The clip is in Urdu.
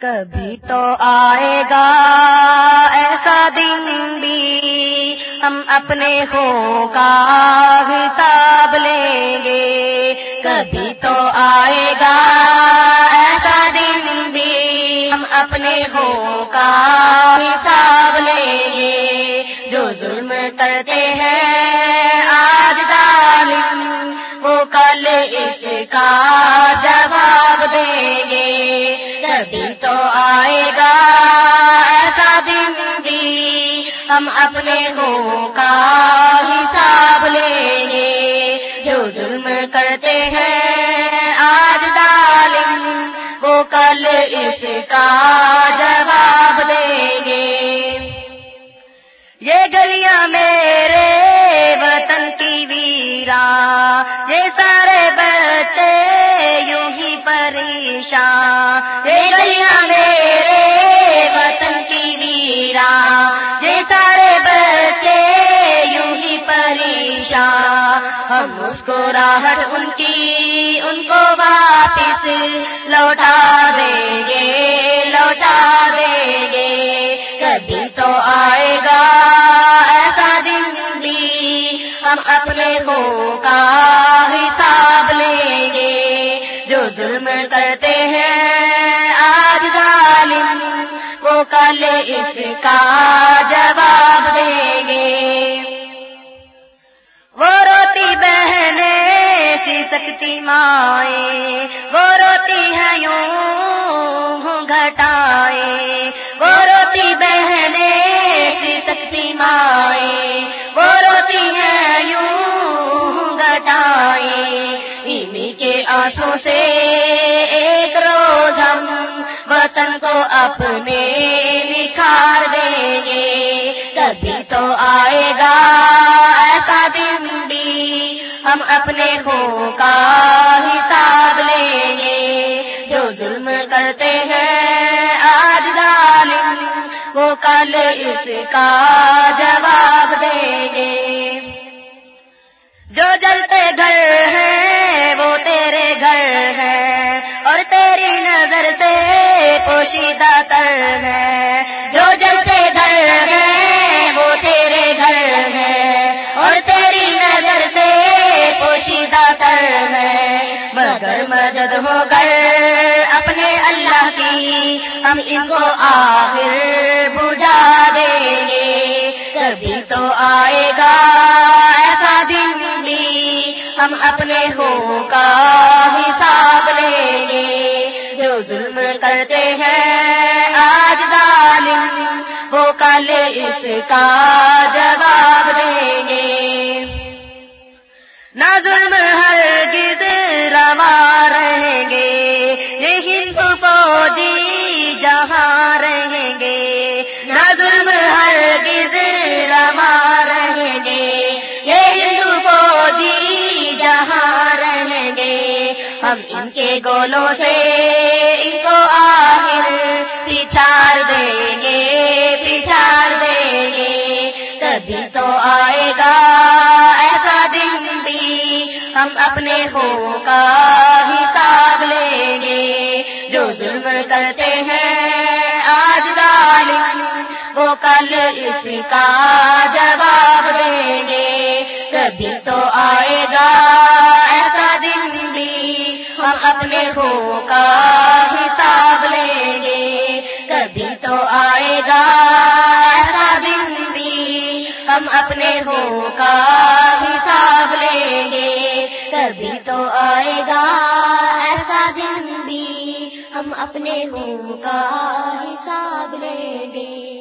کبھی تو آئے گا، ایسا دن بھی ہم اپنے ہو کا حساب لیں گے۔ کبھی تو آئے گا، ایسا دن بھی ہم اپنے ہو کا حساب لیں گے۔ جو ظلم کرتے ہیں، آج ظالم، وہ کل اس کا ہم اپنے ہو کا حساب لیں گے۔ جو ظلم کرتے ہیں آج ظالم، وہ کل اس کا جواب دیں گے۔ یہ گلیاں میرے وطن کی ویرا، یہ سارے بچے یوں ہی پریشان۔ یہ گلیاں میرے مسکراہٹ ان کی، ان کو واپس لوٹا دیں گے، لوٹا دیں گے۔ کبھی تو آئے گا ایسا دن بھی، ہم اپنے ہو کا حساب لیں گے۔ جو ظلم کرتے ہیں آج ظالم، وہ کل اس کا جواب دیں سکتی مائیں۔ وہ روتی ہے یوں گھٹائے وہ روتی بہنیں سی جی سکتی مائیں۔ وہ روتی ہے یوں گھٹائے انہیں کے آنسوں سے ایک روز ہم وطن کو اپنے اپنے ہو کا حساب لیں گے۔ جو ظلم کرتے ہیں آج ظالم، وہ کل اس کا جواب دیں گے۔ جو جلتے گھر ہیں، وہ تیرے گھر ہیں، اور تیری نظر سے پوشیدہ تر ہے مدد ہو کر اپنے اللہ کی، ہم ان کو آخر بجھا دیں گے۔ کبھی تو آئے گا ایسا دن بھی، ہم اپنے ہو کا حساب لیں گے۔ جو ظلم کرتے ہیں آج ظالم، وہ کل اس کا جواب گے ہم ان کے گولوں سے ان کو آخر پچھاڑ دیں گے، پچھاڑ دیں گے۔ کبھی تو آئے گا ایسا دن بھی، ہم اپنے ہو کا حساب لیں گے۔ جو ظلم کرتے ہیں آج ظالم، وہ کل اس کا جواب اپنے ہو کا حساب لیں گے۔ کبھی تو آئے گا ایسا دن بھی ہم اپنے ہو کا حساب لیں گے۔ کبھی تو آئے گا ایسا دن بھی ہم اپنے ہو کا حساب لیں گے۔